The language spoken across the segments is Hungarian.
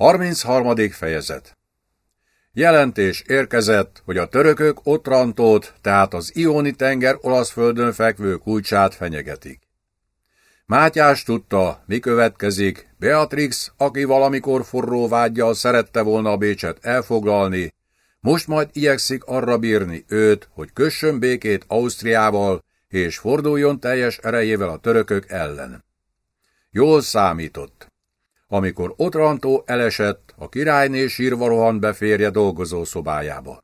33. fejezet Jelentés érkezett, hogy a törökök Otrantót, tehát az Ioni tenger olasz földön fekvő kulcsát fenyegetik. Mátyás tudta, mi következik, Beatrix, aki valamikor forró vágyjal szerette volna a Bécset elfoglalni, most majd igyekszik arra bírni őt, hogy kössön békét Ausztriával, és forduljon teljes erejével a törökök ellen. Jól számított. Amikor Otrantó elesett, a királyné sírva rohant be férje dolgozó szobájába.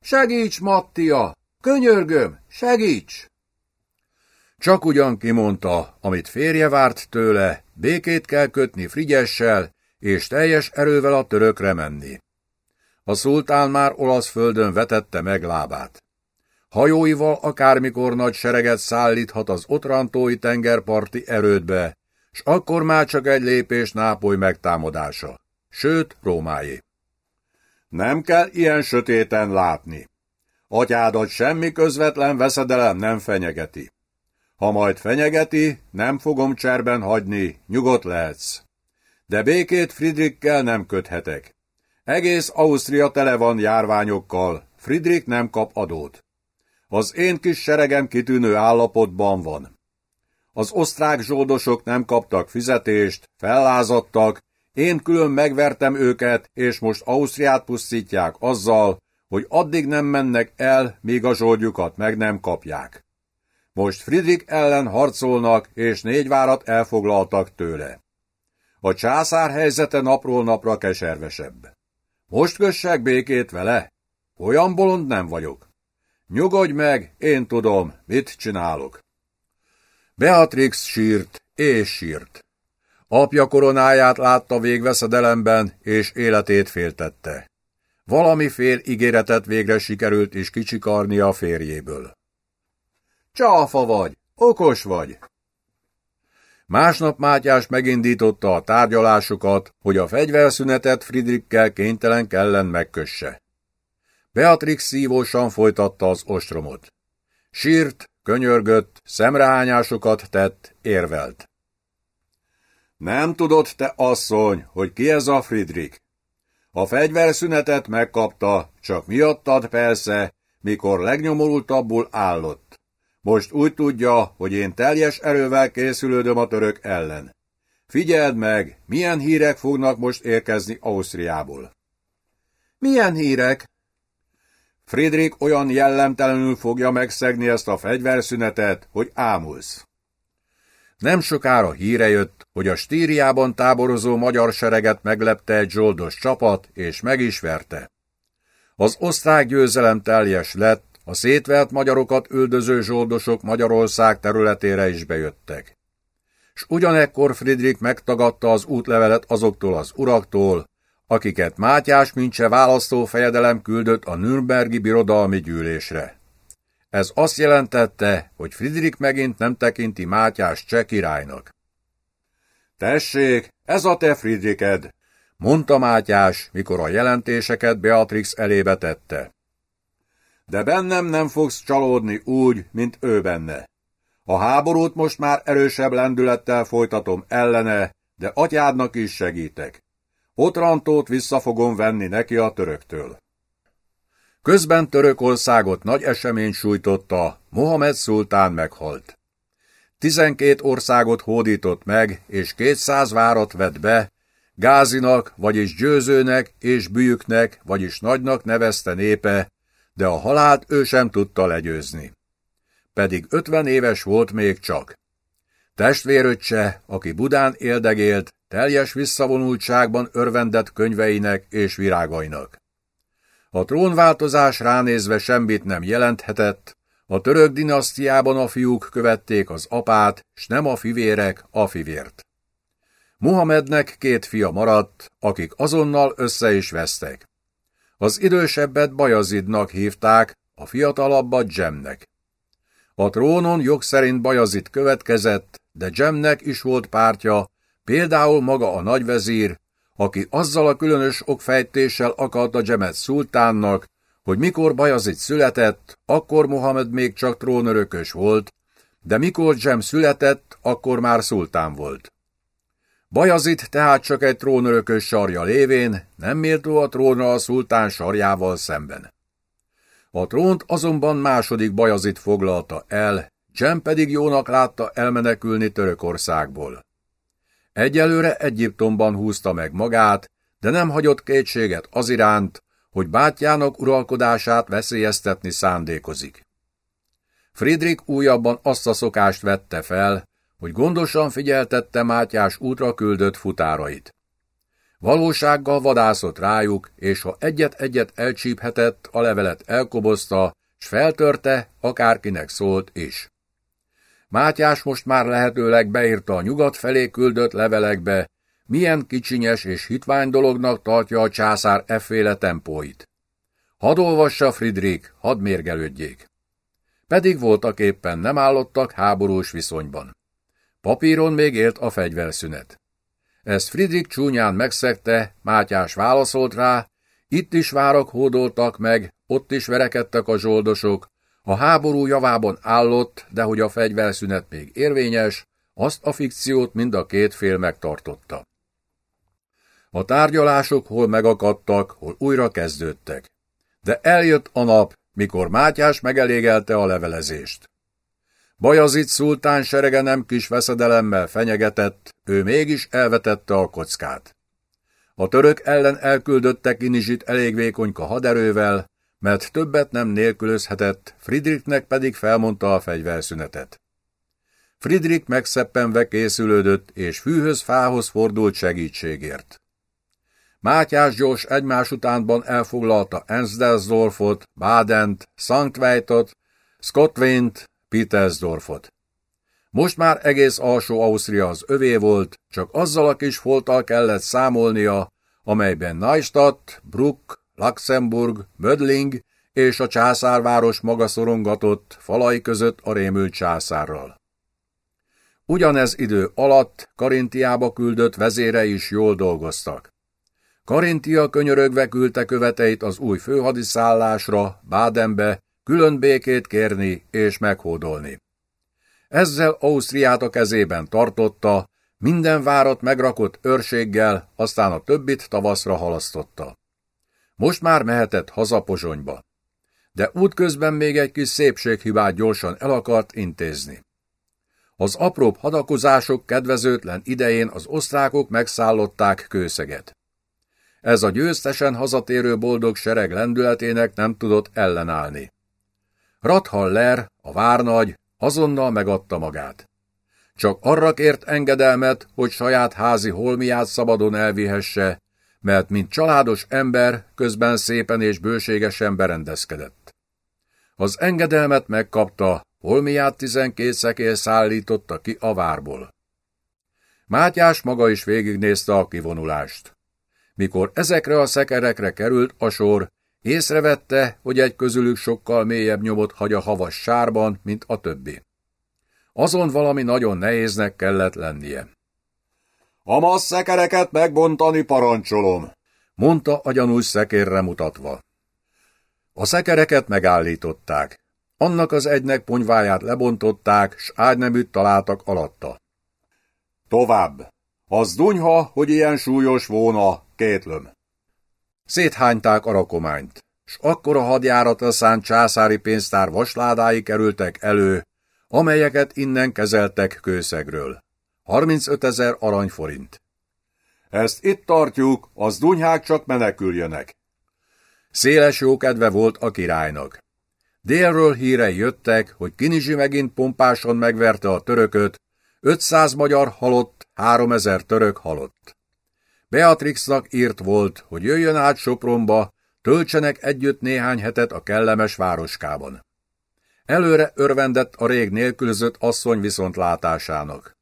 Segíts, Mattia! Könyörgöm, segíts! Csak ugyan kimondta, amit férje várt tőle, békét kell kötni Frigyessel, és teljes erővel a törökre menni. A szultán már olasz földön vetette meg lábát. Hajóival akármikor nagy sereget szállíthat az otrantói tengerparti erődbe, s akkor már csak egy lépés Nápoly megtámadása, sőt Rómáé. Nem kell ilyen sötéten látni. Atyádat semmi közvetlen veszedelem nem fenyegeti. Ha majd fenyegeti, nem fogom cserben hagyni, nyugodt lehetsz. De békét Friedrichkel nem köthetek. Egész Ausztria tele van járványokkal, Friedrich nem kap adót. Az én kis seregem kitűnő állapotban van. Az osztrák zsoldosok nem kaptak fizetést, fellázadtak, én külön megvertem őket, és most Ausztriát pusztítják azzal, hogy addig nem mennek el, míg a zsoldjukat meg nem kapják. Most Friedrich ellen harcolnak, és négy várat elfoglaltak tőle. A császár helyzete napról napra keservesebb. Most kössek békét vele? Olyan bolond nem vagyok. Nyugodj meg, én tudom, mit csinálok. Beatrix sírt és sírt. Apja koronáját látta végveszedelemben, és életét féltette. Valami fél ígéretet végre sikerült is kicsikarni a férjéből. Csáfa vagy, okos vagy. Másnap Mátyás megindította a tárgyalásokat, hogy a fegyverszünetet Friedrichkel kénytelen kellen megkösse. Beatrix szívósan folytatta az ostromot. Sírt, könyörgött, szemrehányásokat tett, érvelt. Nem tudod, te asszony, hogy ki ez a Friedrich? A fegyverszünetet megkapta, csak miattad persze, mikor legnyomorultabbul állott. Most úgy tudja, hogy én teljes erővel készülődöm a török ellen. Figyeld meg, milyen hírek fognak most érkezni Ausztriából. Milyen hírek? Friedrich olyan jellemtelenül fogja megszegni ezt a fegyverszünetet, hogy ámulsz. Nem sokára híre jött, hogy a Stíriában táborozó magyar sereget meglepte egy zsoldos csapat, és meg is verte. Az osztrák győzelem teljes lett, a szétvelt magyarokat üldöző zsoldosok Magyarország területére is bejöttek. S ugyanekkor Friedrich megtagadta az útlevelet azoktól az uraktól, akiket Mátyás Mincse választó fejedelem küldött a Nürnbergi birodalmi gyűlésre. Ez azt jelentette, hogy Friedrich megint nem tekinti Mátyás cseh királynak. Tessék, ez a te Friedriched, mondta Mátyás, mikor a jelentéseket Beatrix elébe tette. De bennem nem fogsz csalódni úgy, mint ő benne. A háborút most már erősebb lendülettel folytatom ellene, de atyádnak is segítek. Otrantót vissza fogom venni neki a töröktől. Közben Törökországot nagy esemény sújtotta, Mohamed szultán meghalt. Tizenkét országot hódított meg, és kétszáz várat vett be, Gázinak, vagyis győzőnek és bűjüknek, vagyis nagynak nevezte népe, de a halált ő sem tudta legyőzni. Pedig ötven éves volt még csak. Testvéröccse, aki Budán éldegélt, teljes visszavonultságban örvendett könyveinek és virágainak. A trónváltozás ránézve semmit nem jelenthetett, a török dinasztiában a fiúk követték az apát, s nem a fivérek a fivért. Muhammednek két fia maradt, akik azonnal össze is vesztek. Az idősebbet Bajazidnak hívták, a fiatalabbat Dzsemnek. A trónon jog szerint Bajazid következett, de Dzsemnek is volt pártja, Például maga a nagyvezír, aki azzal a különös okfejtéssel akarta Dzsemet szultánnak, hogy mikor Bajazid született, akkor Mohamed még csak trónörökös volt, de mikor Dzsem született, akkor már szultán volt. Bajazit tehát csak egy trónörökös sarja lévén nem méltó a trónra a szultán sarjával szemben. A trónt azonban második Bajazit foglalta el, Cem pedig jónak látta elmenekülni Törökországból. Egyelőre Egyiptomban húzta meg magát, de nem hagyott kétséget az iránt, hogy bátyjának uralkodását veszélyeztetni szándékozik. Friedrich újabban azt a szokást vette fel, hogy gondosan figyeltette Mátyás útra küldött futárait. Valósággal vadászott rájuk, és ha egyet-egyet elcsíphetett, a levelet elkobozta, s feltörte, akárkinek szólt is. Mátyás most már lehetőleg beírta a nyugat felé küldött levelekbe, milyen kicsinyes és hitvány dolognak tartja a császár efféle tempóit. Hadd olvassa Friedrich, hadd mérgelődjék. Pedig voltak éppen nem állottak háborús viszonyban. Papíron még élt a fegyverszünet. Ezt Friedrich csúnyán megszegte, Mátyás válaszolt rá, itt is várak hódoltak meg, ott is verekedtek a zsoldosok, a háború javában állott, de hogy a fegyverszünet még érvényes, azt a fikciót mind a két fél megtartotta. A tárgyalások hol megakadtak, hol újra kezdődtek. De eljött a nap, mikor Mátyás megelégelte a levelezést. Bajazit szultán serege nem kis veszedelemmel fenyegetett, ő mégis elvetette a kockát. A török ellen elküldötte Kinizsit elég vékonyka haderővel, mert többet nem nélkülözhetett, Friedrichnek pedig felmondta a fegyverszünetet. Friedrich megszeppenve készülődött, és fűhöz fához fordult segítségért. Mátyás gyors egymás utánban elfoglalta Ensdelsdorfot, Badent, Sanktweitot, Scottwint, Petersdorfot. Most már egész alsó Ausztria az övé volt, csak azzal a kis folttal kellett számolnia, amelyben Neustadt, Bruck, Luxemburg, Mödling és a császárváros maga szorongatott falai között a rémült császárral. Ugyanez idő alatt Karintiába küldött vezére is jól dolgoztak. Karintia könyörögve küldte követeit az új főhadiszállásra, Bádenbe, külön békét kérni és meghódolni. Ezzel Ausztriát a kezében tartotta, minden várat megrakott őrséggel, aztán a többit tavaszra halasztotta. Most már mehetett haza Pozsonyba. De útközben még egy kis szépséghibát gyorsan el akart intézni. Az apróbb hadakozások kedvezőtlen idején az osztrákok megszállották kőszeget. Ez a győztesen hazatérő boldog sereg lendületének nem tudott ellenállni. Rathaller, a várnagy, azonnal megadta magát. Csak arra kért engedelmet, hogy saját házi holmiát szabadon elvihesse, mert mint családos ember közben szépen és bőségesen berendezkedett. Az engedelmet megkapta, holmiát tizenkét szekér szállította ki a várból. Mátyás maga is végignézte a kivonulást. Mikor ezekre a szekerekre került a sor, észrevette, hogy egy közülük sokkal mélyebb nyomot hagy a havas sárban, mint a többi. Azon valami nagyon nehéznek kellett lennie. A massz szekereket megbontani parancsolom, mondta a gyanús szekérre mutatva. A szekereket megállították. Annak az egynek ponyváját lebontották, s ágyneműt találtak alatta. Tovább. Az dunyha, hogy ilyen súlyos volna, kétlöm. Széthányták a rakományt, s akkor a hadjárata szánt császári pénztár vasládái kerültek elő, amelyeket innen kezeltek kőszegről. 35 ezer aranyforint. Ezt itt tartjuk, az dunyhák csak meneküljönek. Széles jókedve volt a királynak. Délről hírei jöttek, hogy Kinizsi megint pompáson megverte a törököt, 500 magyar halott, 3000 török halott. Beatrixnak írt volt, hogy jöjjön át Sopronba, töltsenek együtt néhány hetet a kellemes városkában. Előre örvendett a rég nélkülözött asszony viszontlátásának.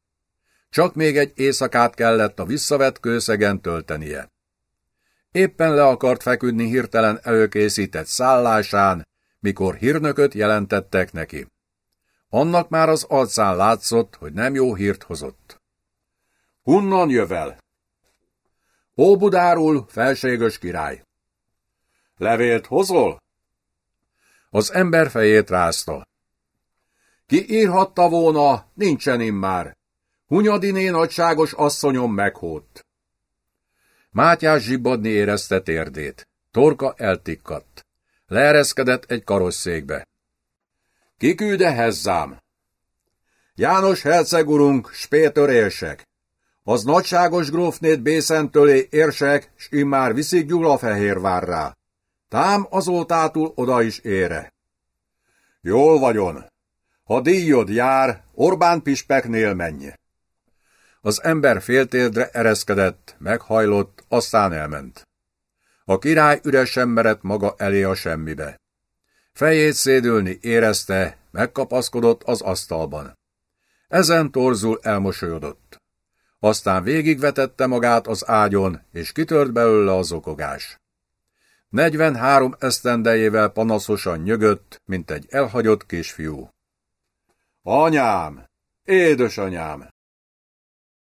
Csak még egy éjszakát kellett a visszavett kőszegen töltenie. Éppen le akart feküdni hirtelen előkészített szállásán, mikor hírnököt jelentettek neki. Annak már az arcán látszott, hogy nem jó hírt hozott. Honnan jövel? Óbudáról, felséges király. Levélt hozol? Az ember fejét rázta. Ki írhatta volna, nincsen immár. Hunyadiné nagyságos asszonyom meghódt. Mátyás zsibbadni érezte térdét. Torka eltikkadt. Leereszkedett egy karosszékbe. Kikülde hezzám? János hercegurunk, spétör érsek. Az nagyságos grófnét Bészentölé érsek, s immár viszik Gyulafehérvárrá. Tám azótátul oda is ére. Jól vagyon. Ha díjod jár, Orbán Pispeknél menj. Az ember féltérdre ereszkedett, meghajlott, aztán elment. A király üresen merett maga elé a semmibe. Fejét szédülni érezte, megkapaszkodott az asztalban. Ezen torzul elmosolyodott. Aztán végigvetette magát az ágyon, és kitört belőle az okogás. Negyvenhárom esztendejével panaszosan nyögött, mint egy elhagyott kisfiú. Anyám! Édesanyám!